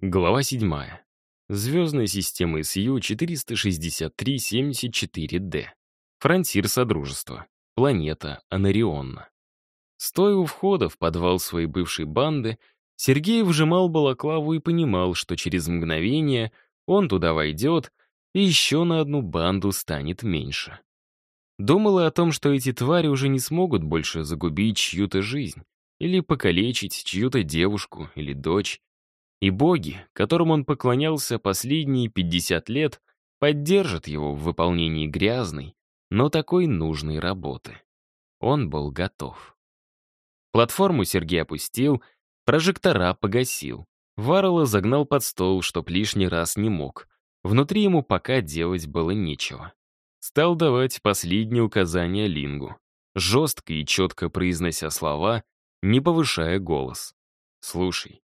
Глава 7. Звездная система СЮ 463-74D. Фронтир Содружества. Планета Анарион. Стоя у входа в подвал своей бывшей банды, Сергей вжимал балаклаву и понимал, что через мгновение он туда войдет, и еще на одну банду станет меньше. Думал и о том, что эти твари уже не смогут больше загубить чью-то жизнь или покалечить чью-то девушку или дочь, и боги, которым он поклонялся последние 50 лет, поддержат его в выполнении грязной, но такой нужной работы. Он был готов. Платформу Сергей опустил, прожектора погасил. Варрелла загнал под стол, чтоб лишний раз не мог. Внутри ему пока делать было нечего. Стал давать последние указания Лингу, жестко и четко произнося слова, не повышая голос. «Слушай,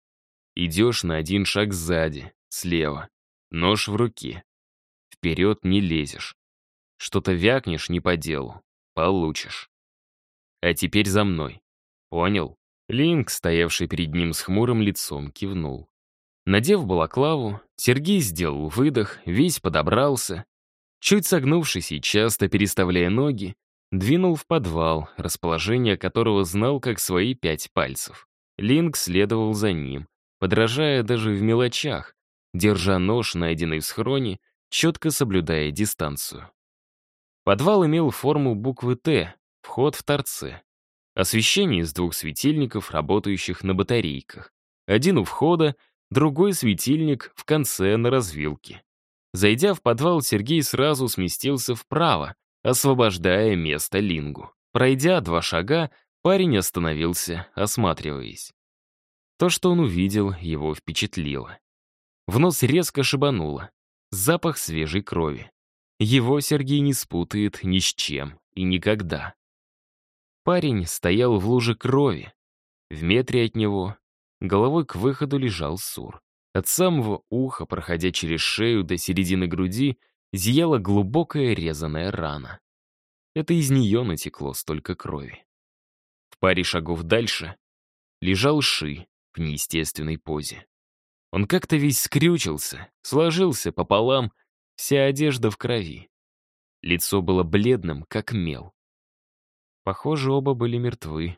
идешь на один шаг сзади, слева, нож в руке. Вперед не лезешь. Что-то вякнешь не по делу, получишь. А теперь за мной. Понял?» Линк, стоявший перед ним с хмурым лицом, кивнул. Надев балаклаву, Сергей сделал выдох, весь подобрался. Чуть согнувшись и часто переставляя ноги, двинул в подвал, расположение которого знал как свои пять пальцев. Линк следовал за ним, подражая даже в мелочах, держа нож, найденный в схроне, четко соблюдая дистанцию. Подвал имел форму буквы «Т», вход в торце. Освещение из двух светильников, работающих на батарейках. Один у входа, другой светильник в конце на развилке. Зайдя в подвал, Сергей сразу сместился вправо, освобождая место Лингу. Пройдя два шага, парень остановился, осматриваясь. То, что он увидел, его впечатлило. В нос резко шибануло. Запах свежей крови. Его Сергей не спутает ни с чем и никогда. Парень стоял в луже крови. В метре от него головой к выходу лежал Сур. От самого уха, проходя через шею до середины груди, зияла глубокая резаная рана. Это из нее натекло столько крови. В паре шагов дальше лежал Ши неестественной позе. Он как-то весь скрючился, сложился пополам, вся одежда в крови. Лицо было бледным, как мел. Похоже, оба были мертвы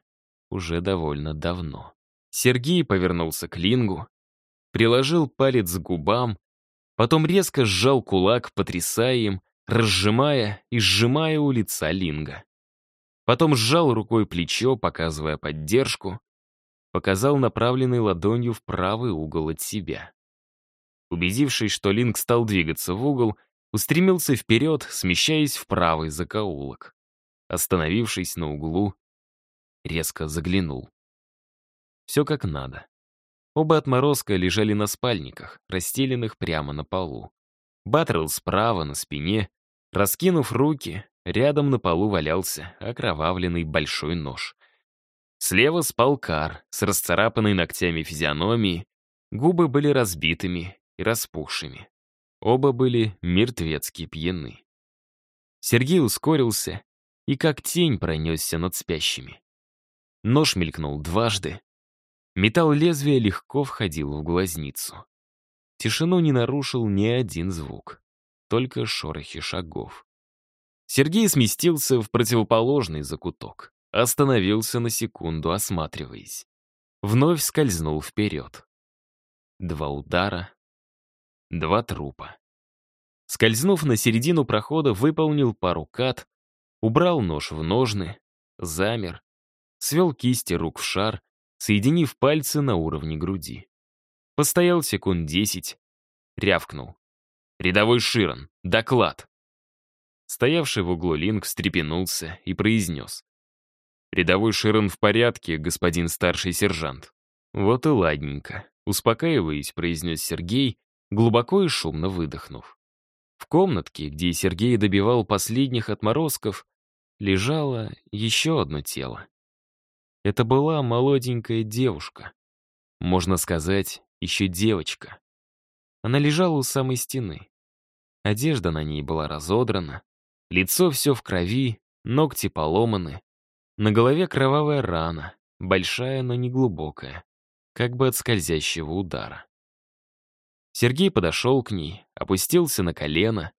уже довольно давно. Сергей повернулся к Лингу, приложил палец к губам, потом резко сжал кулак, потрясая им, разжимая и сжимая у лица Линга. Потом сжал рукой плечо, показывая поддержку, показал направленной ладонью в правый угол от себя. Убедившись, что Линг стал двигаться в угол, устремился вперед, смещаясь в правый закоулок. Остановившись на углу, резко заглянул. Все как надо. Оба отморозка лежали на спальниках, расстеленных прямо на полу. Батрелл справа, на спине. Раскинув руки, рядом на полу валялся окровавленный большой нож. Слева спал Кар с расцарапанной ногтями физиономией, губы были разбитыми и распухшими. Оба были мертвецки пьяны. Сергей ускорился и как тень пронесся над спящими. Нож мелькнул дважды, Металл лезвия легко входил в глазницу. Тишину не нарушил ни один звук, только шорохи шагов. Сергей сместился в противоположный закуток, остановился на секунду, осматриваясь. Вновь скользнул вперед. Два удара, два трупа. Скользнув на середину прохода, выполнил пару кат, убрал нож в ножны, замер, свел кисти рук в шар соединив пальцы на уровне груди. Постоял секунд десять, рявкнул. «Рядовой Широн, доклад!» Стоявший в углу Линк встрепенулся и произнес. «Рядовой Широн в порядке, господин старший сержант». «Вот и ладненько», — успокаиваясь, произнес Сергей, глубоко и шумно выдохнув. В комнатке, где Сергей добивал последних отморозков, лежало еще одно тело. Это была молоденькая девушка. Можно сказать, еще девочка. Она лежала у самой стены. Одежда на ней была разодрана, лицо все в крови, ногти поломаны. На голове кровавая рана, большая, но не глубокая, как бы от скользящего удара. Сергей подошел к ней, опустился на колено,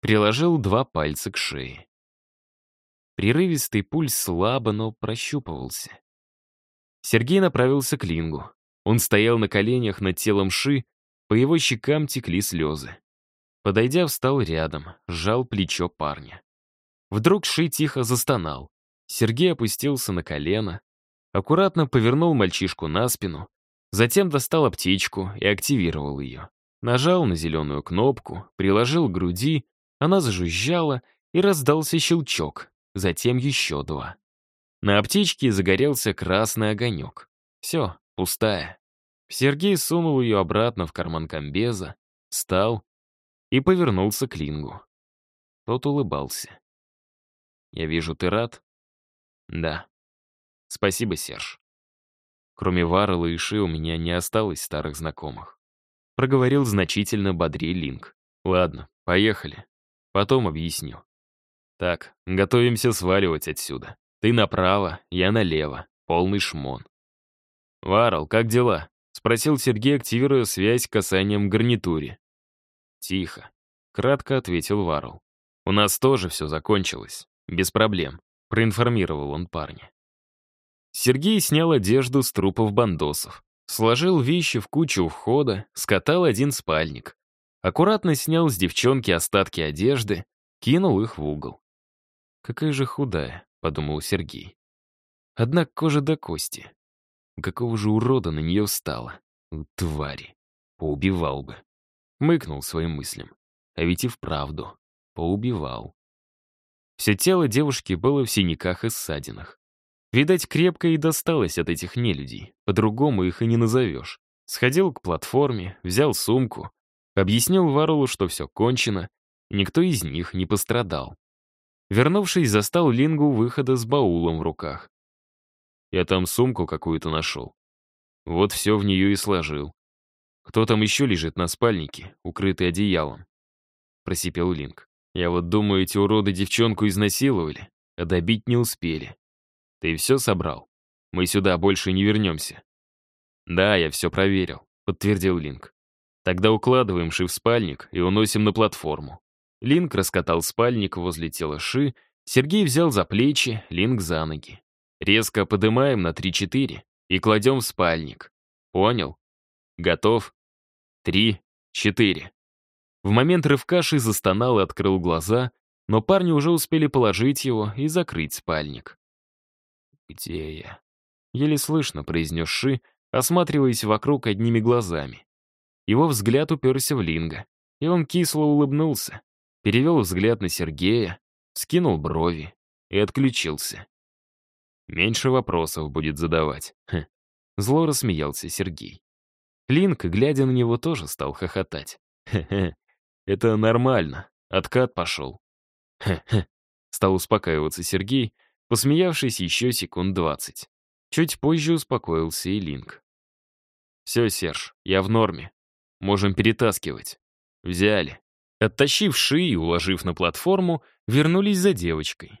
приложил два пальца к шее. Прерывистый пульс слабо, но прощупывался. Сергей направился к Лингу. Он стоял на коленях над телом Ши, по его щекам текли слезы. Подойдя, встал рядом, сжал плечо парня. Вдруг Ши тихо застонал. Сергей опустился на колено, аккуратно повернул мальчишку на спину, затем достал аптечку и активировал ее. Нажал на зеленую кнопку, приложил к груди, она зажужжала, и раздался щелчок, затем еще два. На аптечке загорелся красный огонек. Все, пустая. Сергей сунул ее обратно в карман комбеза, встал и повернулся к Лингу. Тот улыбался. «Я вижу, ты рад?» «Да». «Спасибо, Серж. Кроме Варрелла и Ши у меня не осталось старых знакомых». Проговорил значительно бодрее Линк. «Ладно, поехали. Потом объясню. Так, готовимся сваливать отсюда. Ты направо, я налево. Полный шмон». «Варрелл, как дела?» — спросил Сергей, активируя связь касанием гарнитуре. «Тихо», — кратко ответил Варрелл. «У нас тоже все закончилось. Без проблем», — проинформировал он парня. Сергей снял одежду с трупов бандосов, сложил вещи в кучу у входа, скатал один спальник. Аккуратно снял с девчонки остатки одежды, кинул их в угол. «Какая же худая», — подумал Сергей. Одна кожа до кости. Какого же урода на нее стало? Твари. Поубивал бы. Мыкнул своим мыслям. А ведь и вправду. Поубивал. Все тело девушки было в синяках и ссадинах. Видать, крепко и досталось от этих нелюдей. По-другому их и не назовешь. Сходил к платформе, взял сумку, объяснил Варулу, что все кончено, никто из них не пострадал. Вернувшись, застал Лингу выхода с баулом в руках. Я там сумку какую-то нашел. Вот все в нее и сложил. Кто там еще лежит на спальнике, укрытый одеялом? Просипел Линк. Я вот думаю, эти уроды девчонку изнасиловали, а добить не успели. Ты все собрал? Мы сюда больше не вернемся. Да, я все проверил, подтвердил Линк. Тогда укладываем Ши в спальник и уносим на платформу. Линк раскатал спальник возле тела Ши, Сергей взял за плечи, Линк за ноги. Резко подымаем на 3-4 и кладем в спальник. Понял? Готов? Три, четыре. В момент рывка Ши застонал и открыл глаза, но парни уже успели положить его и закрыть спальник. «Где я?» — еле слышно произнес Ши, осматриваясь вокруг одними глазами. Его взгляд уперся в Линга, и он кисло улыбнулся, перевел взгляд на Сергея, скинул брови и отключился. Меньше вопросов будет задавать. Хм. Зло рассмеялся Сергей. Линк, глядя на него, тоже стал хохотать. «Хе-хе, это нормально, откат пошел». «Хе-хе», стал успокаиваться Сергей, посмеявшись еще секунд двадцать. Чуть позже успокоился и Линк. «Все, Серж, я в норме. Можем перетаскивать». «Взяли». Оттащив ши и уложив на платформу, вернулись за девочкой.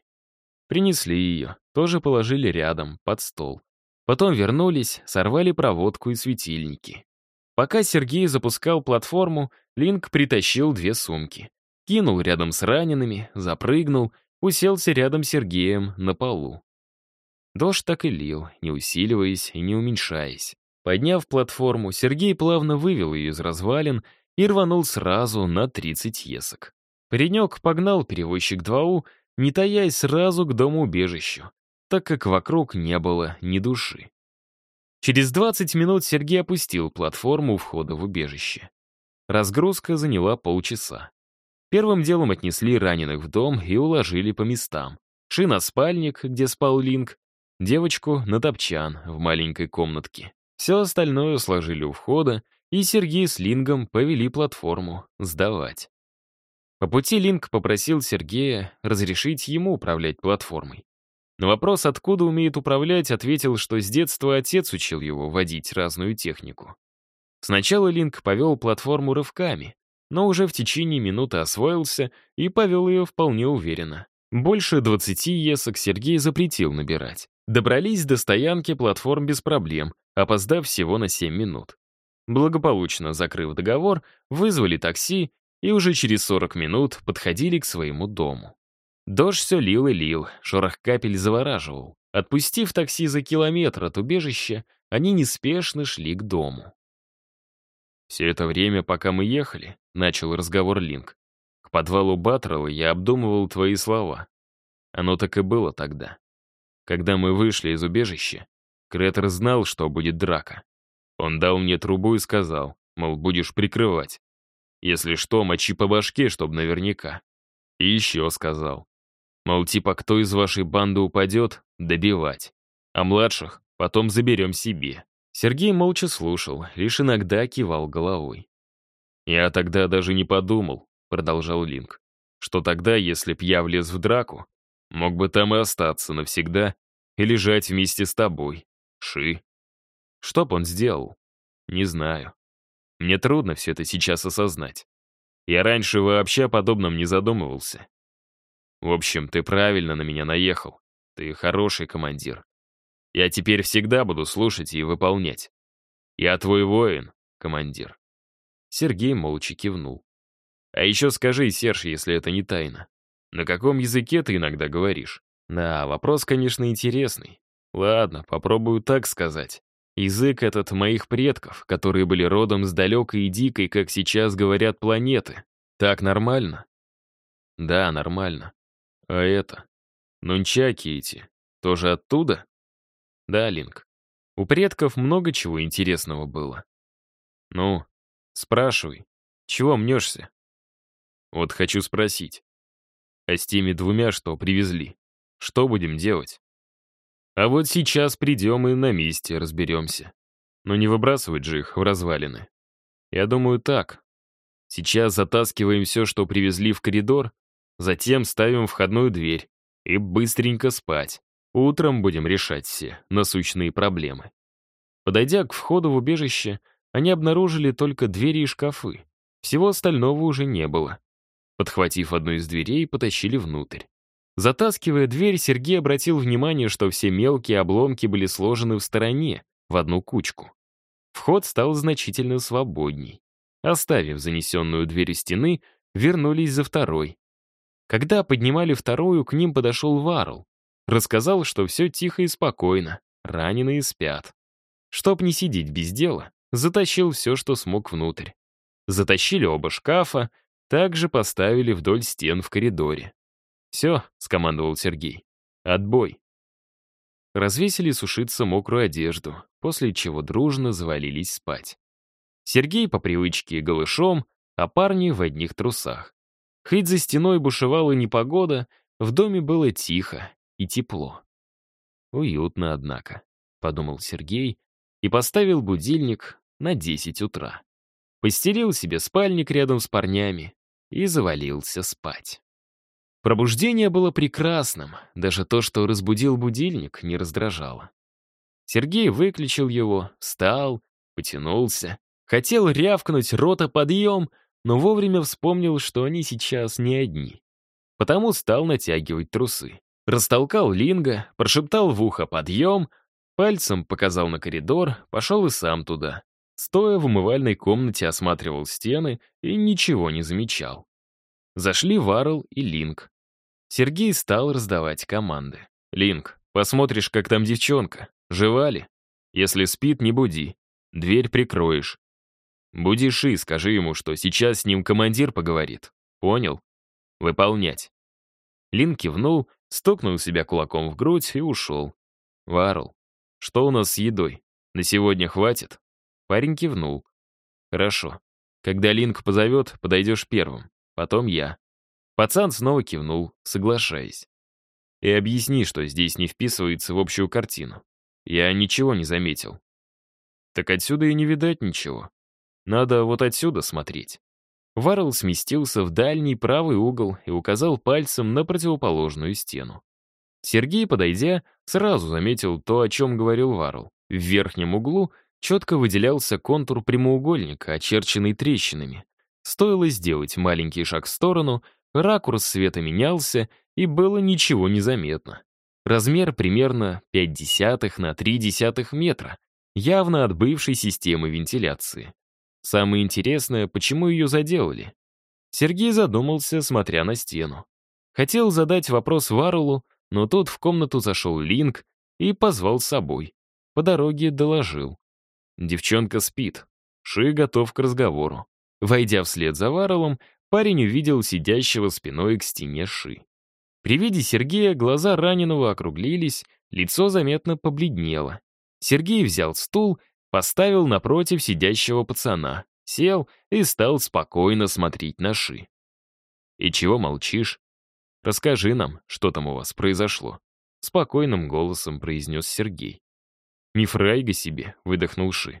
Принесли ее, тоже положили рядом, под стол. Потом вернулись, сорвали проводку и светильники. Пока Сергей запускал платформу, Линк притащил две сумки. Кинул рядом с ранеными, запрыгнул, уселся рядом с Сергеем на полу. Дождь так и лил, не усиливаясь и не уменьшаясь. Подняв платформу, Сергей плавно вывел ее из развалин и рванул сразу на 30 есок. Паренек погнал перевозчик 2У, не таясь сразу к дому-убежищу, так как вокруг не было ни души. Через 20 минут Сергей опустил платформу у входа в убежище. Разгрузка заняла полчаса. Первым делом отнесли раненых в дом и уложили по местам. Ши на спальник, где спал Линк, девочку на топчан в маленькой комнатке. Все остальное сложили у входа, и Сергей с Лингом повели платформу сдавать. По пути Линк попросил Сергея разрешить ему управлять платформой. На вопрос, откуда умеет управлять, ответил, что с детства отец учил его водить разную технику. Сначала Линк повел платформу рывками, но уже в течение минуты освоился и повел ее вполне уверенно. Больше 20 есок Сергей запретил набирать. Добрались до стоянки платформ без проблем, опоздав всего на 7 минут. Благополучно закрыв договор, вызвали такси и уже через 40 минут подходили к своему дому. Дождь все лил и лил, шорох капель завораживал. Отпустив такси за километр от убежища, они неспешно шли к дому. «Все это время, пока мы ехали», — начал разговор Линк. «К подвалу Баттерла я обдумывал твои слова. Оно так и было тогда. Когда мы вышли из убежища, Кретер знал, что будет драка. Он дал мне трубу и сказал, мол, будешь прикрывать. Если что, мочи по башке, чтоб наверняка. И еще сказал, мол, типа, кто из вашей банды упадет, добивать. А младших потом заберем себе. Сергей молча слушал, лишь иногда кивал головой. «Я тогда даже не подумал», — продолжал Линк, «что тогда, если б я влез в драку, мог бы там и остаться навсегда и лежать вместе с тобой. Ши». Что б он сделал? Не знаю. Мне трудно все это сейчас осознать. Я раньше вообще о подобном не задумывался. В общем, ты правильно на меня наехал. Ты хороший командир. Я теперь всегда буду слушать и выполнять. Я твой воин, командир». Сергей молча кивнул. «А еще скажи, Серж, если это не тайна, на каком языке ты иногда говоришь?» «Да, вопрос, конечно, интересный. Ладно, попробую так сказать. Язык этот моих предков, которые были родом с далекой и дикой, как сейчас говорят, планеты. Так нормально?» «Да, нормально. А это? Нунчаки эти, тоже оттуда?» Да, Линк. У предков много чего интересного было. Ну, спрашивай, чего мнешься? Вот хочу спросить. А с теми двумя, что привезли, что будем делать? А вот сейчас придем и на месте разберемся. Но не выбрасывать же их в развалины. Я думаю так. Сейчас затаскиваем все, что привезли в коридор, затем ставим входную дверь и быстренько спать. Утром будем решать все насущные проблемы. Подойдя к входу в убежище, они обнаружили только двери и шкафы. Всего остального уже не было. Подхватив одну из дверей, потащили внутрь. Затаскивая дверь, Сергей обратил внимание, что все мелкие обломки были сложены в стороне, в одну кучку. Вход стал значительно свободней. Оставив занесенную дверь у стены, вернулись за второй. Когда поднимали вторую, к ним подошел Варл. Рассказал, что все тихо и спокойно, раненые спят. Чтоб не сидеть без дела, затащил все, что смог внутрь. Затащили оба шкафа, также поставили вдоль стен в коридоре. «Все», — скомандовал Сергей, — «отбой». Развесили сушиться мокрую одежду, после чего дружно завалились спать. Сергей по привычке голышом, а парни в одних трусах. Хоть за стеной бушевала непогода, в доме было тихо, и тепло. Уютно, однако, подумал Сергей и поставил будильник на 10 утра. Постелил себе спальник рядом с парнями и завалился спать. Пробуждение было прекрасным, даже то, что разбудил будильник, не раздражало. Сергей выключил его, встал, потянулся, хотел рявкнуть рота подъем, но вовремя вспомнил, что они сейчас не одни. Потому стал натягивать трусы. Растолкал Линга, прошептал в ухо «подъем», пальцем показал на коридор, пошел и сам туда. Стоя в умывальной комнате осматривал стены и ничего не замечал. Зашли Варл и Линк. Сергей стал раздавать команды. «Линк, посмотришь, как там девчонка. Жива ли? Если спит, не буди. Дверь прикроешь. Буди Ши, скажи ему, что сейчас с ним командир поговорит. Понял? Выполнять». Лин кивнул, стукнул себя кулаком в грудь и ушел. «Варл, что у нас с едой? На сегодня хватит?» Парень кивнул. «Хорошо. Когда Линк позовет, подойдешь первым. Потом я». Пацан снова кивнул, соглашаясь. «И объясни, что здесь не вписывается в общую картину. Я ничего не заметил». «Так отсюда и не видать ничего. Надо вот отсюда смотреть». Варл сместился в дальний правый угол и указал пальцем на противоположную стену. Сергей, подойдя, сразу заметил то, о чем говорил Варл. В верхнем углу четко выделялся контур прямоугольника, очерченный трещинами. Стоило сделать маленький шаг в сторону, ракурс света менялся, и было ничего не заметно. Размер примерно 0,5 на 0,3 метра. явно от бывшей системы вентиляции. Самое интересное, почему ее заделали. Сергей задумался, смотря на стену. Хотел задать вопрос Варулу, но тут в комнату зашел Линк и позвал с собой. По дороге доложил. Девчонка спит. Ши готов к разговору. Войдя вслед за Варолом, парень увидел сидящего спиной к стене Ши. При виде Сергея глаза раненого округлились, лицо заметно побледнело. Сергей взял стул, поставил напротив сидящего пацана, сел и стал спокойно смотреть на Ши. «И чего молчишь? Расскажи нам, что там у вас произошло», — спокойным голосом произнес Сергей. «Не фрайга себе», — выдохнул Ши.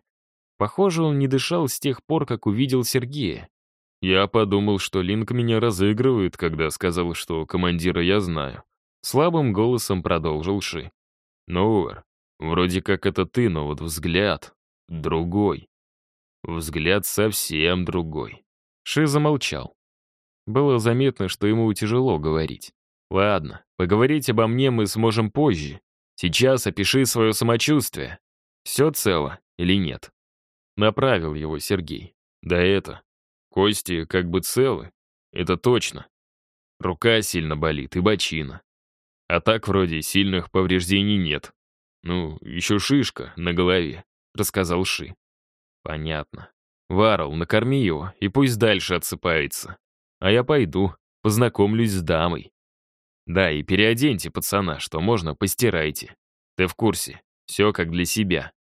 Похоже, он не дышал с тех пор, как увидел Сергея. Я подумал, что Линк меня разыгрывает, когда сказал, что командира я знаю. Слабым голосом продолжил Ши. Новер, вроде как это ты, но вот взгляд другой. Взгляд совсем другой. Ши замолчал. Было заметно, что ему тяжело говорить. Ладно, поговорить обо мне мы сможем позже. Сейчас опиши свое самочувствие. Все цело или нет? Направил его Сергей. Да это, кости как бы целы, это точно. Рука сильно болит и бочина. А так вроде сильных повреждений нет. Ну, еще шишка на голове, рассказал Ши. Понятно. Варл, накорми его, и пусть дальше отсыпается. А я пойду, познакомлюсь с дамой. Да, и переоденьте пацана, что можно, постирайте. Ты в курсе, все как для себя.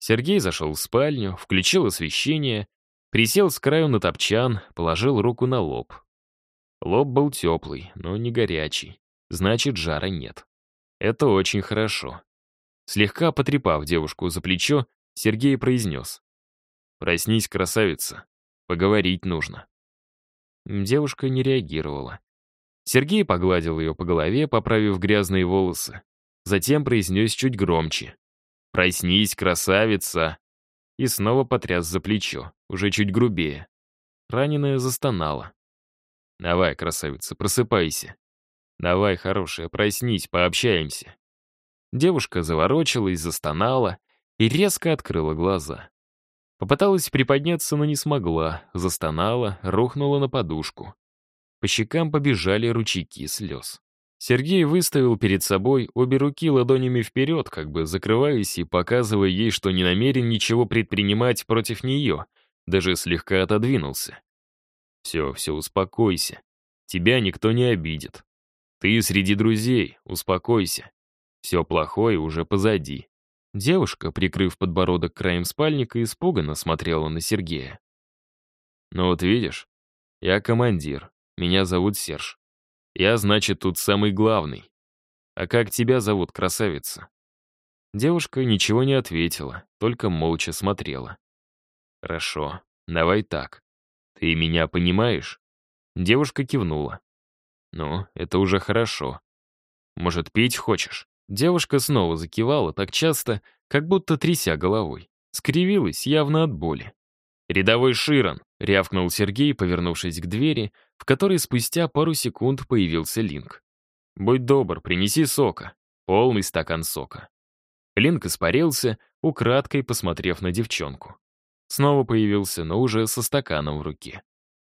Сергей зашел в спальню, включил освещение, присел с краю на топчан, положил руку на лоб. Лоб был теплый, но не горячий. Значит, жара нет. Это очень хорошо. Слегка потрепав девушку за плечо, Сергей произнес. «Проснись, красавица. Поговорить нужно». Девушка не реагировала. Сергей погладил ее по голове, поправив грязные волосы. Затем произнес чуть громче. «Проснись, красавица!» И снова потряс за плечо, уже чуть грубее. Раненая застонала. «Давай, красавица, просыпайся. Давай, хорошая, проснись, пообщаемся». Девушка заворочилась, застонала и резко открыла глаза. Попыталась приподняться, но не смогла, застонала, рухнула на подушку. По щекам побежали ручейки слез. Сергей выставил перед собой обе руки ладонями вперед, как бы закрываясь и показывая ей, что не намерен ничего предпринимать против нее, даже слегка отодвинулся. «Все, все, успокойся. Тебя никто не обидит. Ты среди друзей, успокойся. Все плохое уже позади». Девушка, прикрыв подбородок краем спальника, испуганно смотрела на Сергея. «Ну вот видишь, я командир, меня зовут Серж. Я, значит, тут самый главный. А как тебя зовут, красавица?» Девушка ничего не ответила, только молча смотрела. «Хорошо, давай так. Ты меня понимаешь?» Девушка кивнула. «Ну, это уже хорошо. Может, пить хочешь?» Девушка снова закивала так часто, как будто тряся головой. Скривилась явно от боли. «Рядовой Широн!» — рявкнул Сергей, повернувшись к двери, в которой спустя пару секунд появился Линк. «Будь добр, принеси сока. Полный стакан сока». Линк испарился, украдкой посмотрев на девчонку. Снова появился, но уже со стаканом в руке.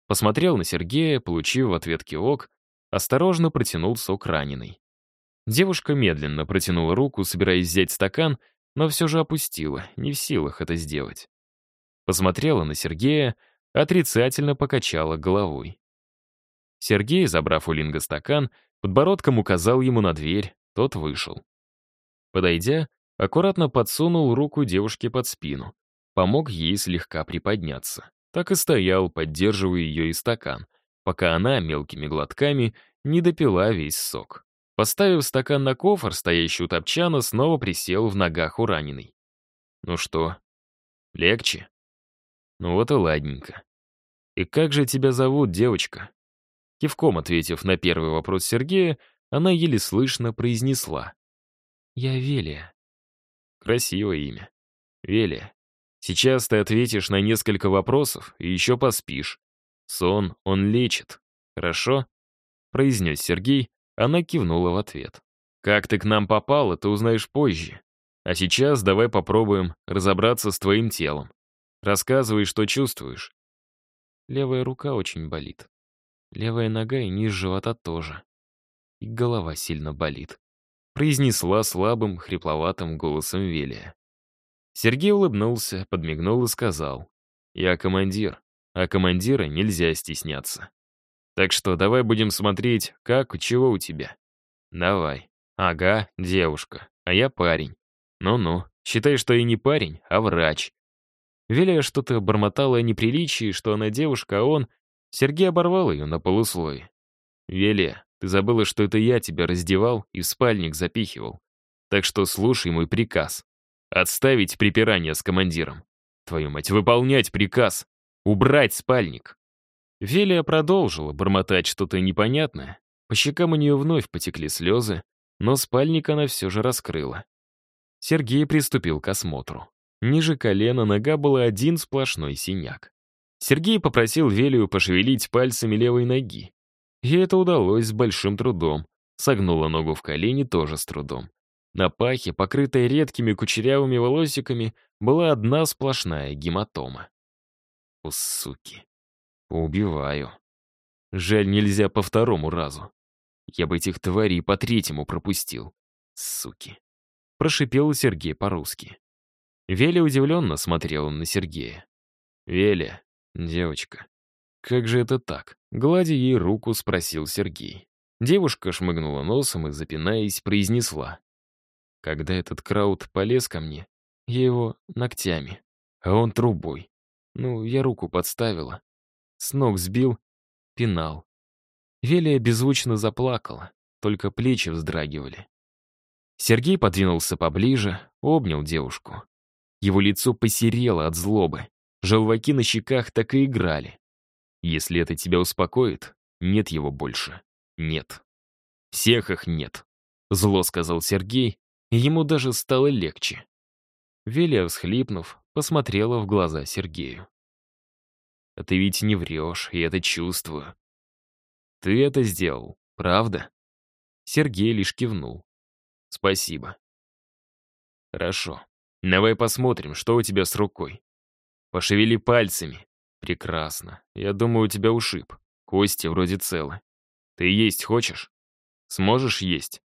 Посмотрел на Сергея, получив в ответ кивок, осторожно протянул сок раненый. Девушка медленно протянула руку, собираясь взять стакан, но все же опустила, не в силах это сделать. Посмотрела на Сергея, отрицательно покачала головой. Сергей, забрав у Линга стакан, подбородком указал ему на дверь, тот вышел. Подойдя, аккуратно подсунул руку девушке под спину, помог ей слегка приподняться. Так и стоял, поддерживая ее и стакан, пока она мелкими глотками не допила весь сок. Поставив стакан на кофр, стоящий у топчана, снова присел в ногах у раненой. «Ну что, легче?» Ну вот и ладненько. «И как же тебя зовут, девочка?» Кивком ответив на первый вопрос Сергея, она еле слышно произнесла. «Я Велия». Красивое имя. Велия. Сейчас ты ответишь на несколько вопросов и еще поспишь. Сон он лечит. Хорошо?» произнес Сергей, она кивнула в ответ. «Как ты к нам попала, ты узнаешь позже. А сейчас давай попробуем разобраться с твоим телом. Рассказывай, что чувствуешь. Левая рука очень болит. Левая нога и низ живота тоже. И голова сильно болит. Произнесла слабым, хрипловатым голосом Велия. Сергей улыбнулся, подмигнул и сказал. «Я командир, а командира нельзя стесняться. Так что давай будем смотреть, как и чего у тебя. Давай. Ага, девушка, а я парень. Ну-ну, считай, что я не парень, а врач. Велия что-то бормотала о неприличии, что она девушка, а он... Сергей оборвал ее на полуслое. «Велия, ты забыла, что это я тебя раздевал и в спальник запихивал. Так что слушай мой приказ. Отставить припирание с командиром. Твою мать, выполнять приказ. Убрать спальник». Велия продолжила бормотать что-то непонятное. По щекам у нее вновь потекли слезы, но спальник она все же раскрыла. Сергей приступил к осмотру. Ниже колена нога была один сплошной синяк. Сергей попросил Велию пошевелить пальцами левой ноги. И это удалось с большим трудом. Согнула ногу в колени тоже с трудом. На пахе, покрытой редкими кучерявыми волосиками, была одна сплошная гематома. У суки. Поубиваю. Жаль, нельзя по второму разу. Я бы этих тварей по третьему пропустил. Суки. Прошипел Сергей по-русски. Веля удивленно смотрела на Сергея. «Веля, девочка, как же это так?» Гладя ей руку, спросил Сергей. Девушка шмыгнула носом и, запинаясь, произнесла. «Когда этот краут полез ко мне, я его ногтями, а он трубой. Ну, я руку подставила. С ног сбил, пинал. Велия беззвучно заплакала, только плечи вздрагивали. Сергей подвинулся поближе, обнял девушку. Его лицо посерело от злобы. Желваки на щеках так и играли. Если это тебя успокоит, нет его больше. Нет. Всех их нет. Зло сказал Сергей, и ему даже стало легче. Велия, всхлипнув, посмотрела в глаза Сергею. «А ты ведь не врешь, и это чувствую. Ты это сделал, правда?» Сергей лишь кивнул. «Спасибо». «Хорошо. Давай посмотрим, что у тебя с рукой. Пошевели пальцами. Прекрасно. Я думаю, у тебя ушиб. Кости вроде целы. Ты есть хочешь? Сможешь есть?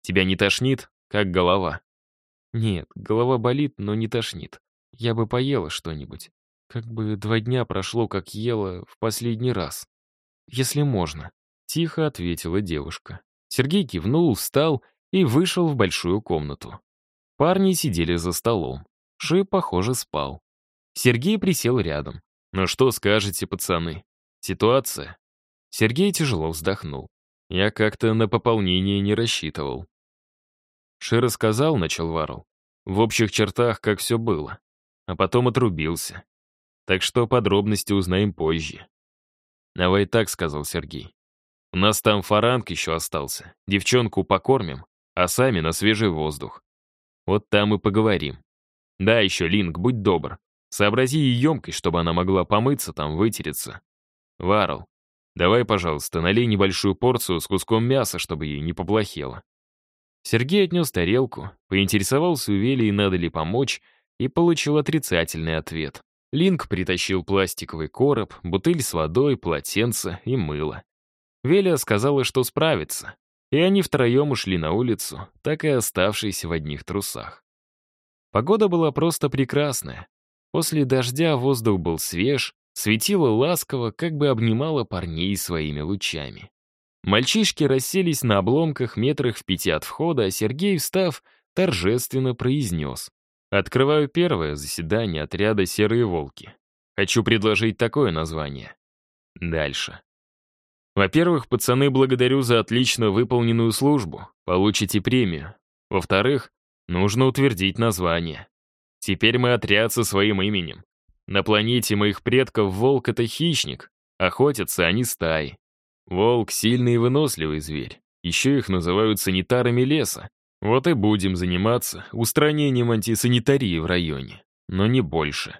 Тебя не тошнит, как голова? Нет, голова болит, но не тошнит. Я бы поела что-нибудь. Как бы два дня прошло, как ела в последний раз. Если можно. Тихо ответила девушка. Сергей кивнул, встал и вышел в большую комнату. Парни сидели за столом. Ши, похоже, спал. Сергей присел рядом. «Ну что скажете, пацаны? Ситуация?» Сергей тяжело вздохнул. «Я как-то на пополнение не рассчитывал». Ши рассказал, начал Варл. В общих чертах, как все было. А потом отрубился. Так что подробности узнаем позже. «Давай так», — сказал Сергей. «У нас там фаранг еще остался. Девчонку покормим, а сами на свежий воздух. Вот там и поговорим. Да, еще, Линк, будь добр. Сообрази ей емкость, чтобы она могла помыться там, вытереться. Варл, давай, пожалуйста, налей небольшую порцию с куском мяса, чтобы ей не поплохело. Сергей отнес тарелку, поинтересовался у Вели, надо ли помочь, и получил отрицательный ответ. Линк притащил пластиковый короб, бутыль с водой, полотенце и мыло. Велия сказала, что справится, и они втроем ушли на улицу, так и оставшись в одних трусах. Погода была просто прекрасная. После дождя воздух был свеж, светило ласково, как бы обнимало парней своими лучами. Мальчишки расселись на обломках метрах в пяти от входа, а Сергей, встав, торжественно произнес. «Открываю первое заседание отряда «Серые волки». Хочу предложить такое название. Дальше. Во-первых, пацаны, благодарю за отлично выполненную службу. Получите премию. Во-вторых, нужно утвердить название. Теперь мы отряд со своим именем. На планете моих предков волк — это хищник. Охотятся они стаи. Волк — сильный и выносливый зверь. Еще их называют санитарами леса. Вот и будем заниматься устранением антисанитарии в районе. Но не больше.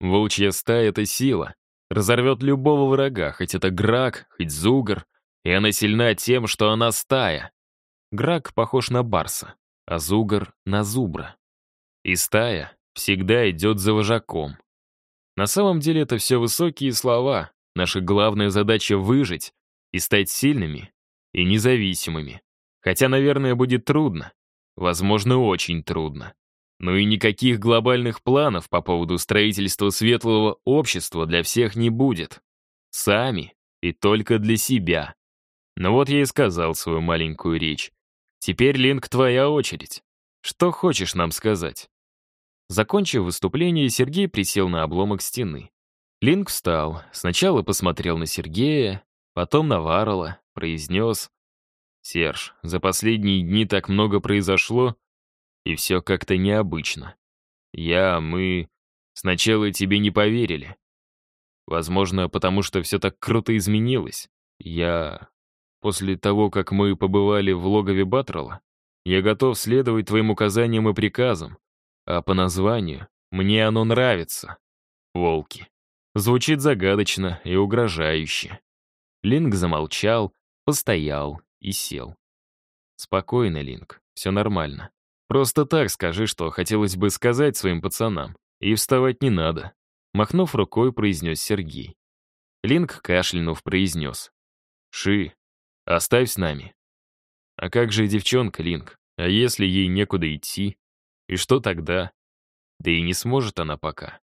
Волчья стая — это сила, разорвет любого врага, хоть это Грак, хоть Зугар, и она сильна тем, что она стая. Грак похож на барса, а Зугар — на зубра. И стая всегда идет за вожаком. На самом деле это все высокие слова. Наша главная задача — выжить и стать сильными и независимыми. Хотя, наверное, будет трудно. Возможно, очень трудно. Но и никаких глобальных планов по поводу строительства светлого общества для всех не будет. Сами и только для себя. Ну вот я и сказал свою маленькую речь. Теперь, Линк, твоя очередь. Что хочешь нам сказать? Закончив выступление, Сергей присел на обломок стены. Линк встал, сначала посмотрел на Сергея, потом на Варрелла, произнес. «Серж, за последние дни так много произошло, и все как-то необычно. Я, мы... Сначала тебе не поверили. Возможно, потому что все так круто изменилось. Я... После того, как мы побывали в логове Батрала, я готов следовать твоим указаниям и приказам, а по названию мне оно нравится. Волки. Звучит загадочно и угрожающе. Линк замолчал, постоял и сел. Спокойно, Линк, все нормально. Просто так скажи, что хотелось бы сказать своим пацанам. И вставать не надо. Махнув рукой, произнес Сергей. Линк, кашлянув, произнес. «Ши, оставь с нами». «А как же девчонка, Линк? А если ей некуда идти? И что тогда? Да и не сможет она пока».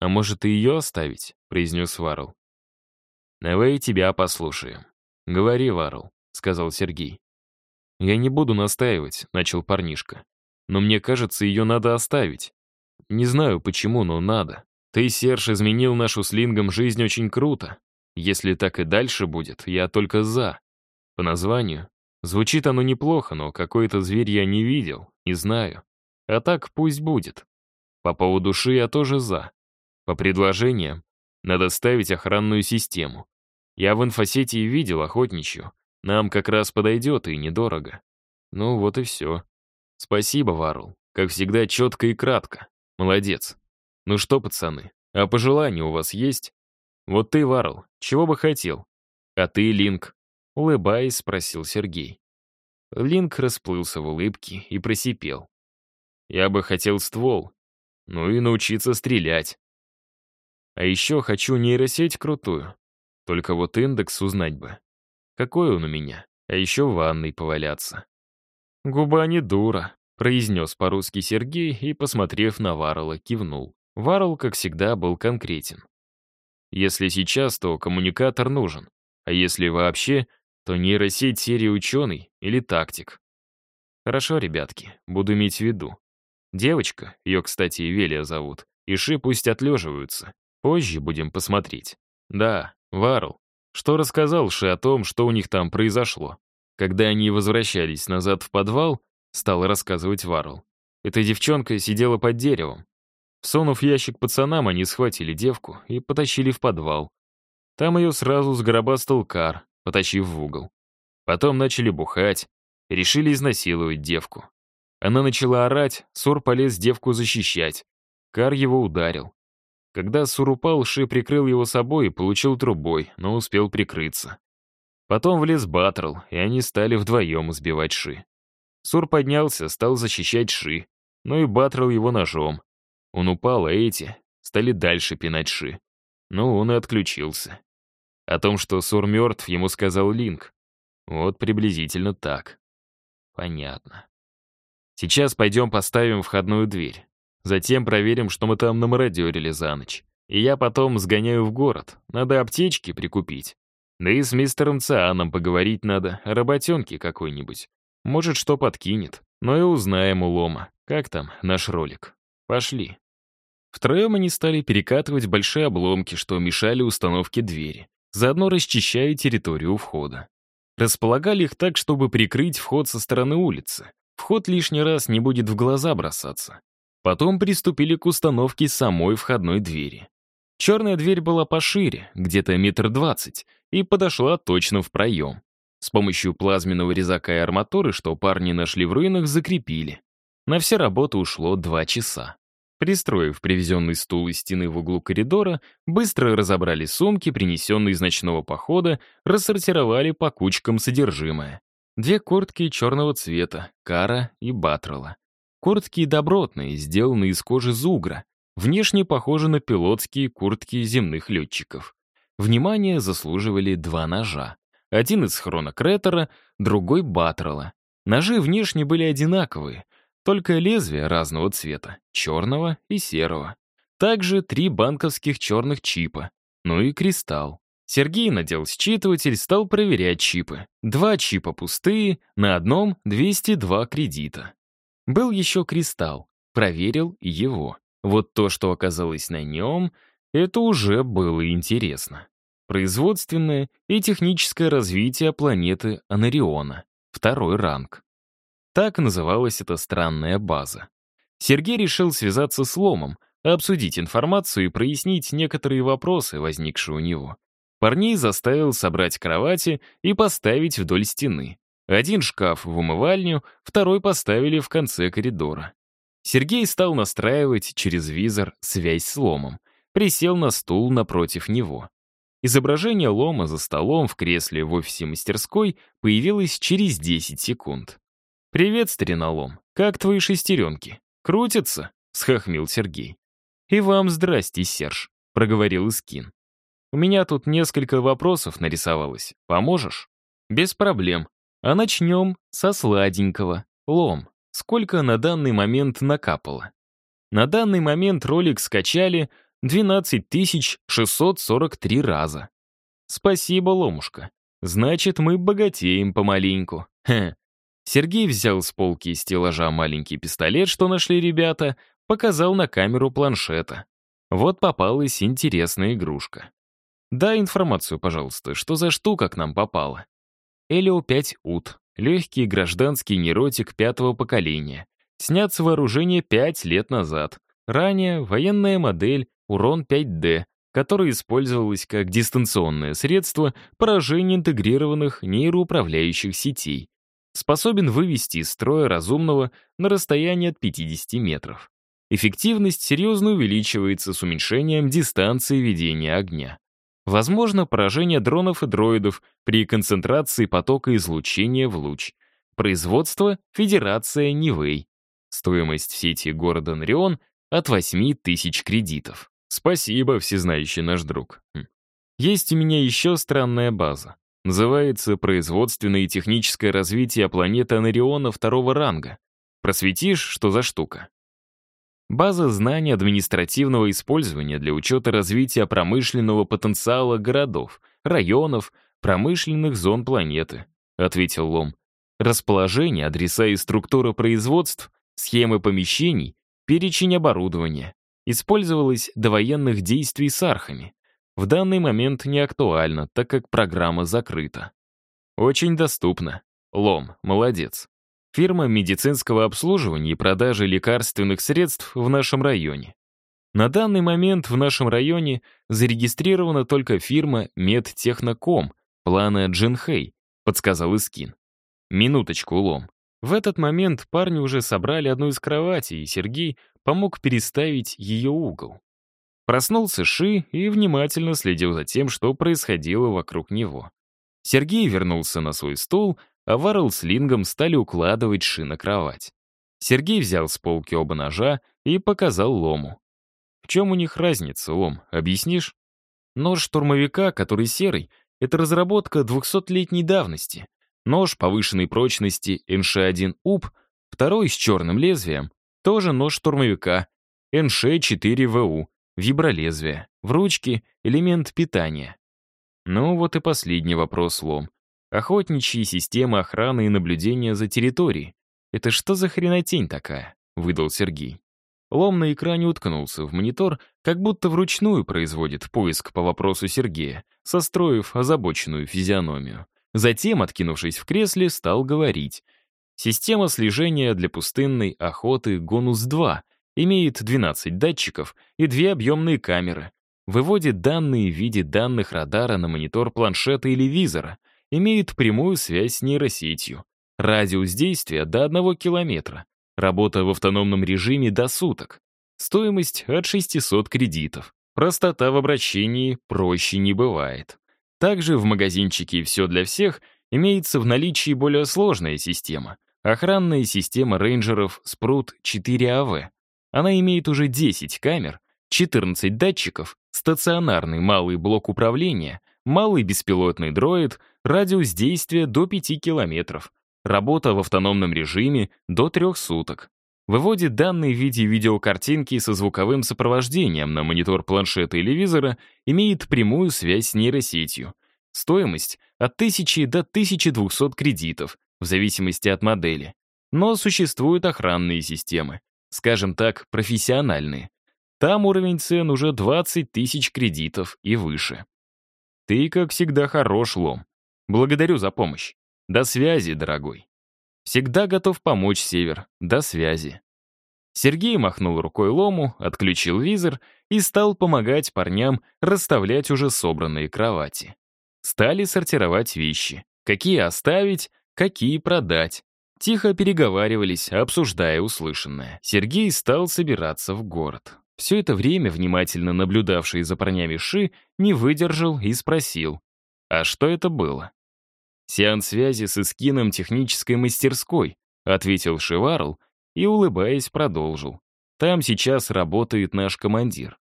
«А может, и ее оставить?» — произнес Варл. «Давай тебя послушаем». «Говори, Варл», — сказал Сергей. «Я не буду настаивать», — начал парнишка. «Но мне кажется, ее надо оставить. Не знаю почему, но надо. Ты, Серж, изменил нашу с Лингом жизнь очень круто. Если так и дальше будет, я только за. По названию. Звучит оно неплохо, но какой-то зверь я не видел, не знаю. А так пусть будет. По поводу души я тоже за. По предложениям, надо ставить охранную систему. Я в инфосети видел охотничью. Нам как раз подойдет и недорого. Ну вот и все. Спасибо, Варл. Как всегда, четко и кратко. Молодец. Ну что, пацаны, а пожелания у вас есть? Вот ты, Варл, чего бы хотел? А ты, Линк? Улыбаясь, спросил Сергей. Линк расплылся в улыбке и просипел. Я бы хотел ствол. Ну и научиться стрелять. А еще хочу нейросеть крутую. Только вот индекс узнать бы. Какой он у меня? А еще в ванной поваляться. «Губа не дура», — произнес по-русски Сергей и, посмотрев на Варрелла, кивнул. Варрелл, как всегда, был конкретен. Если сейчас, то коммуникатор нужен. А если вообще, то нейросеть серии ученый или тактик. Хорошо, ребятки, буду иметь в виду. Девочка, ее, кстати, Велия зовут, и Ши пусть отлеживаются. Позже будем посмотреть. Да, Варл, что рассказал Ши о том, что у них там произошло. Когда они возвращались назад в подвал, стал рассказывать Варл. Эта девчонка сидела под деревом. Всунув ящик пацанам, они схватили девку и потащили в подвал. Там ее сразу сгробастал Кар, потащив в угол. Потом начали бухать, решили изнасиловать девку. Она начала орать, Сур полез девку защищать. Кар его ударил. Когда Сур упал, Ши прикрыл его собой и получил трубой, но успел прикрыться. Потом влез Батрл, и они стали вдвоем избивать Ши. Сур поднялся, стал защищать Ши, но и Батрл его ножом. Он упал, а эти стали дальше пинать Ши. Ну, он и отключился. О том, что Сур мертв, ему сказал Линк. Вот приблизительно так. Понятно. Сейчас пойдем поставим входную дверь. Затем проверим, что мы там намародерили за ночь. И я потом сгоняю в город. Надо аптечки прикупить. Да и с мистером Цианом поговорить надо, о работенке какой-нибудь. Может, что подкинет. Но и узнаем у Лома, как там наш ролик. Пошли. Втроем они стали перекатывать большие обломки, что мешали установке двери, заодно расчищая территорию входа. Располагали их так, чтобы прикрыть вход со стороны улицы. Вход лишний раз не будет в глаза бросаться. Потом приступили к установке самой входной двери. Черная дверь была пошире, где-то метр двадцать, и подошла точно в проем. С помощью плазменного резака и арматуры, что парни нашли в руинах, закрепили. На все работы ушло два часа. Пристроив привезенный стул из стены в углу коридора, быстро разобрали сумки, принесенные из ночного похода, рассортировали по кучкам содержимое. Две куртки черного цвета, кара и батрала. Куртки добротные, сделаны из кожи зугра. Внешне похожи на пилотские куртки земных летчиков. Внимание заслуживали два ножа. Один из хронокретера, другой батрала. Ножи внешне были одинаковые, только лезвия разного цвета, черного и серого. Также три банковских черных чипа, ну и кристалл. Сергей надел считыватель, стал проверять чипы. Два чипа пустые, на одном 202 кредита. Был еще кристалл, проверил его. Вот то, что оказалось на нем, это уже было интересно. Производственное и техническое развитие планеты Анариона. Второй ранг. Так называлась эта странная база. Сергей решил связаться с Ломом, обсудить информацию и прояснить некоторые вопросы, возникшие у него. Парней заставил собрать кровати и поставить вдоль стены. Один шкаф в умывальню, второй поставили в конце коридора. Сергей стал настраивать через визор связь с Ломом. Присел на стул напротив него. Изображение Лома за столом в кресле в офисе мастерской появилось через 10 секунд. «Привет, старина Лом. Как твои шестеренки? Крутятся?» — схохмил Сергей. «И вам здрасте, Серж», — проговорил Искин. У меня тут несколько вопросов нарисовалось. Поможешь? Без проблем. А начнем со сладенького. Лом. Сколько на данный момент накапало? На данный момент ролик скачали 12643 раза. Спасибо, Ломушка. Значит, мы богатеем помаленьку. Хе. Сергей взял с полки стеллажа маленький пистолет, что нашли ребята, показал на камеру планшета. Вот попалась интересная игрушка. Дай информацию, пожалуйста, что за штука к нам попала. Элио-5 УТ. Легкий гражданский нейротик пятого поколения. Снят с вооружения 5 лет назад. Ранее военная модель Урон-5D, которая использовалась как дистанционное средство поражения интегрированных нейроуправляющих сетей. Способен вывести из строя разумного на расстояние от 50 метров. Эффективность серьезно увеличивается с уменьшением дистанции ведения огня. Возможно поражение дронов и дроидов при концентрации потока излучения в луч. Производство — Федерация Нивэй. Стоимость в сети города Нарион от 8 тысяч кредитов. Спасибо, всезнающий наш друг. Хм. Есть у меня еще странная база. Называется «Производственное и техническое развитие планеты Анариона второго ранга». Просветишь, что за штука? База знаний административного использования для учета развития промышленного потенциала городов, районов, промышленных зон планеты, ответил Лом. Расположение, адреса и структура производств, схемы помещений, перечень оборудования. Использовалось до военных действий с архами. В данный момент не актуально, так как программа закрыта. Очень доступно. Лом, молодец. Фирма медицинского обслуживания и продажи лекарственных средств в нашем районе. На данный момент в нашем районе зарегистрирована только фирма Медтехноком, плана Джинхэй, подсказал Искин. Минуточку, Лом. В этот момент парни уже собрали одну из кроватей, и Сергей помог переставить ее угол. Проснулся Ши и внимательно следил за тем, что происходило вокруг него. Сергей вернулся на свой стул, а Варрелл с Лингом стали укладывать Ши на кровать. Сергей взял с полки оба ножа и показал Лому. «В чем у них разница, Лом, объяснишь?» Нож штурмовика, который серый, это разработка 200-летней давности. Нож повышенной прочности НШ-1 УП, второй с черным лезвием, тоже нож штурмовика, НШ-4ВУ, вибролезвие, в ручке элемент питания. Ну вот и последний вопрос, Лом. Охотничьи системы охраны и наблюдения за территорией. Это что за хренотень такая? Выдал Сергей. Лом на экране уткнулся в монитор, как будто вручную производит поиск по вопросу Сергея, состроив озабоченную физиономию. Затем, откинувшись в кресле, стал говорить. Система слежения для пустынной охоты «Гонус-2» имеет 12 датчиков и две объемные камеры. Выводит данные в виде данных радара на монитор планшета или визора — имеет прямую связь с нейросетью. Радиус действия до 1 километра. Работа в автономном режиме до суток. Стоимость от 600 кредитов. Простота в обращении проще не бывает. Также в магазинчике «Все для всех» имеется в наличии более сложная система. охранная система рейнджеров Спрут 4АВ. Она имеет уже 10 камер, 14 датчиков, стационарный малый блок управления, малый беспилотный дроид, радиус действия до 5 километров, работа в автономном режиме до 3 суток. Выводит данные в виде видеокартинки со звуковым сопровождением на монитор планшета или визора, имеет прямую связь с нейросетью. Стоимость от 1000 до 1200 кредитов, в зависимости от модели. Но существуют охранные системы, скажем так, профессиональные. Там уровень цен уже 20 тысяч кредитов и выше. Ты, как всегда, хорош, Лом. Благодарю за помощь. До связи, дорогой. Всегда готов помочь, Север. До связи. Сергей махнул рукой Лому, отключил визор и стал помогать парням расставлять уже собранные кровати. Стали сортировать вещи. Какие оставить, какие продать. Тихо переговаривались, обсуждая услышанное. Сергей стал собираться в город. Все это время внимательно наблюдавший за парнями Ши не выдержал и спросил, а что это было? «Сеанс связи с эскином технической мастерской», ответил Шиварл и, улыбаясь, продолжил. «Там сейчас работает наш командир».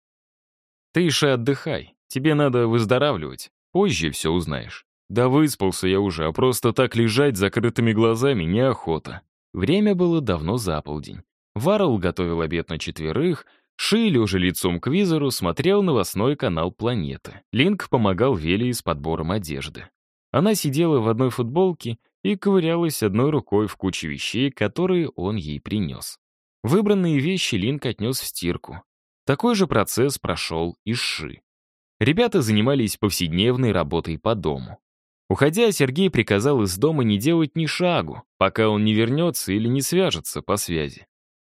«Ты, Ши, отдыхай, тебе надо выздоравливать, позже все узнаешь». «Да выспался я уже, а просто так лежать с закрытыми глазами неохота». Время было давно за полдень. Варл готовил обед на четверых, Шилли уже лицом к визору смотрел новостной канал «Планеты». Линк помогал Велии с подбором одежды. Она сидела в одной футболке и ковырялась одной рукой в куче вещей, которые он ей принес. Выбранные вещи Линк отнес в стирку. Такой же процесс прошел и Ши. Ребята занимались повседневной работой по дому. Уходя, Сергей приказал из дома не делать ни шагу, пока он не вернется или не свяжется по связи.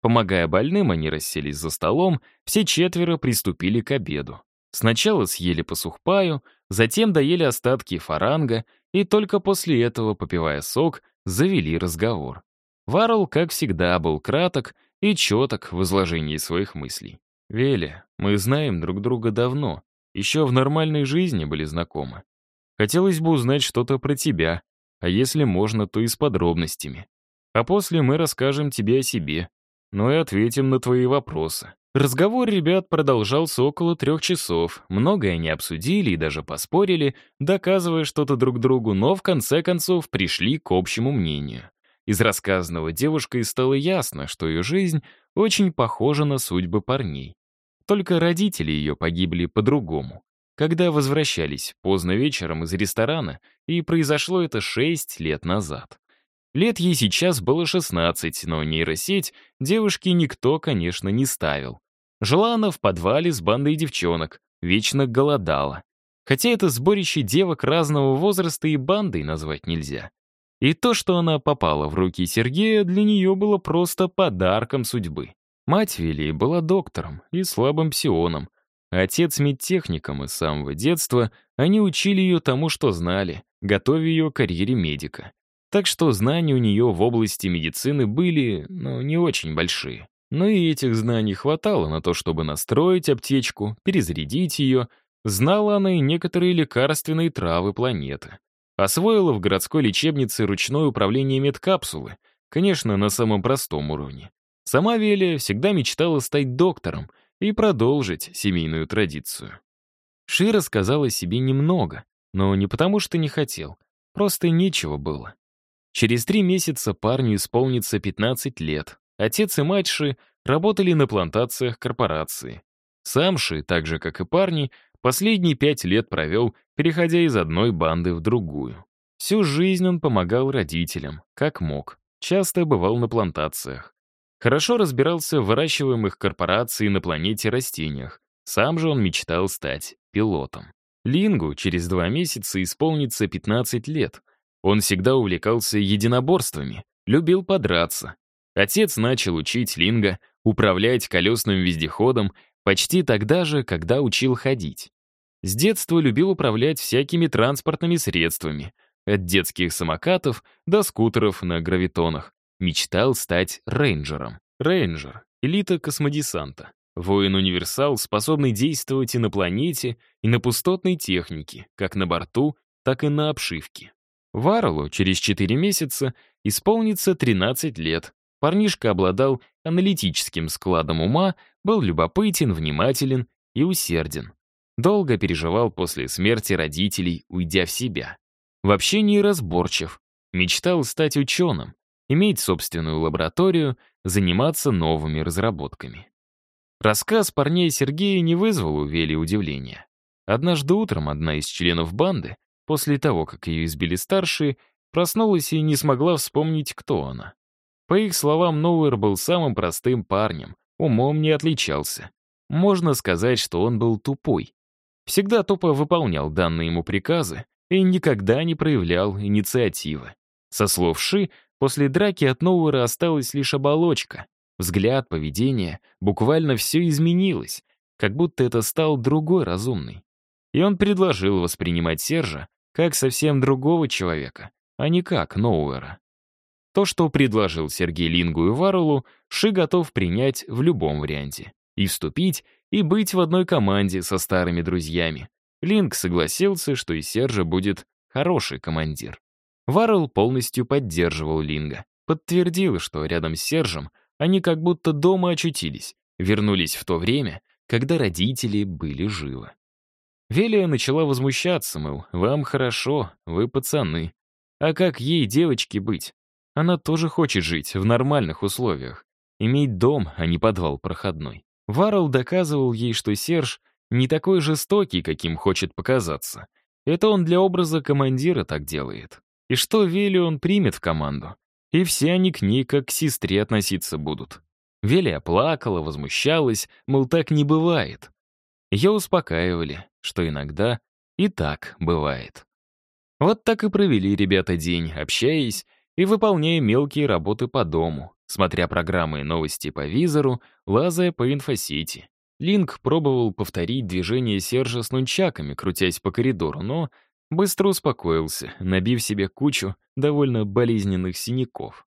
Помогая больным, они расселись за столом, все четверо приступили к обеду. Сначала съели по сухпаю, затем доели остатки фаранга и только после этого, попивая сок, завели разговор. Варл, как всегда, был краток и четок в изложении своих мыслей. «Веля, мы знаем друг друга давно, еще в нормальной жизни были знакомы. Хотелось бы узнать что-то про тебя, а если можно, то и с подробностями. А после мы расскажем тебе о себе, но и ответим на твои вопросы. Разговор ребят продолжался около трех часов. Многое они обсудили и даже поспорили, доказывая что-то друг другу, но в конце концов пришли к общему мнению. Из рассказанного девушкой стало ясно, что ее жизнь очень похожа на судьбы парней. Только родители ее погибли по-другому. Когда возвращались поздно вечером из ресторана, и произошло это шесть лет назад. Лет ей сейчас было 16, но нейросеть девушке никто, конечно, не ставил. Жила она в подвале с бандой девчонок, вечно голодала. Хотя это сборище девок разного возраста и бандой назвать нельзя. И то, что она попала в руки Сергея, для нее было просто подарком судьбы. Мать Вилли была доктором и слабым псионом. Отец медтехником, и с самого детства они учили ее тому, что знали, готовя ее к карьере медика. Так что знания у нее в области медицины были, ну, не очень большие. Но и этих знаний хватало на то, чтобы настроить аптечку, перезарядить ее. Знала она и некоторые лекарственные травы планеты. Освоила в городской лечебнице ручное управление медкапсулы, конечно, на самом простом уровне. Сама Велия всегда мечтала стать доктором и продолжить семейную традицию. Ши рассказала себе немного, но не потому, что не хотел, просто нечего было. Через три месяца парню исполнится 15 лет. Отец и мать Ши работали на плантациях корпорации. Сам Ши, так же как и парни, последние пять лет провел, переходя из одной банды в другую. Всю жизнь он помогал родителям, как мог. Часто бывал на плантациях. Хорошо разбирался в выращиваемых корпорацией на планете растениях. Сам же он мечтал стать пилотом. Лингу через два месяца исполнится 15 лет, он всегда увлекался единоборствами, любил подраться. Отец начал учить Линга управлять колесным вездеходом почти тогда же, когда учил ходить. С детства любил управлять всякими транспортными средствами, от детских самокатов до скутеров на гравитонах. Мечтал стать рейнджером. Рейнджер — элита космодесанта. Воин-универсал, способный действовать и на планете, и на пустотной технике, как на борту, так и на обшивке. Варлу через 4 месяца Исполнится 13 лет. Парнишка обладал аналитическим складом ума, был любопытен, внимателен и усерден. Долго переживал после смерти родителей, уйдя в себя. В общении разборчив. Мечтал стать ученым, иметь собственную лабораторию, заниматься новыми разработками. Рассказ парней Сергея не вызвал у Вели удивления. Однажды утром одна из членов банды, после того, как ее избили старшие, проснулась и не смогла вспомнить, кто она. По их словам, Ноуэр был самым простым парнем, умом не отличался. Можно сказать, что он был тупой. Всегда тупо выполнял данные ему приказы и никогда не проявлял инициативы. Со слов Ши, после драки от Ноуэра осталась лишь оболочка, Взгляд, поведение, буквально все изменилось, как будто это стал другой разумный. И он предложил воспринимать Сержа как совсем другого человека, а не как Ноуэра. То, что предложил Сергей Лингу и Варулу, Ши готов принять в любом варианте. И вступить, и быть в одной команде со старыми друзьями. Линг согласился, что и Сержа будет хороший командир. Варл полностью поддерживал Линга, подтвердил, что рядом с Сержем они как будто дома очутились, вернулись в то время, когда родители были живы. Велия начала возмущаться, мол, вам хорошо, вы пацаны. А как ей, девочке, быть? Она тоже хочет жить в нормальных условиях. Иметь дом, а не подвал проходной. Варл доказывал ей, что Серж не такой жестокий, каким хочет показаться. Это он для образа командира так делает. И что Велию он примет в команду, и все они к ней как к сестре относиться будут. Велия плакала, возмущалась, мол, так не бывает. Ее успокаивали, что иногда и так бывает. Вот так и провели ребята день, общаясь и выполняя мелкие работы по дому, смотря программы и новости по визору, лазая по инфосети. Линк пробовал повторить движение Сержа с нунчаками, крутясь по коридору, но Быстро успокоился, набив себе кучу довольно болезненных синяков.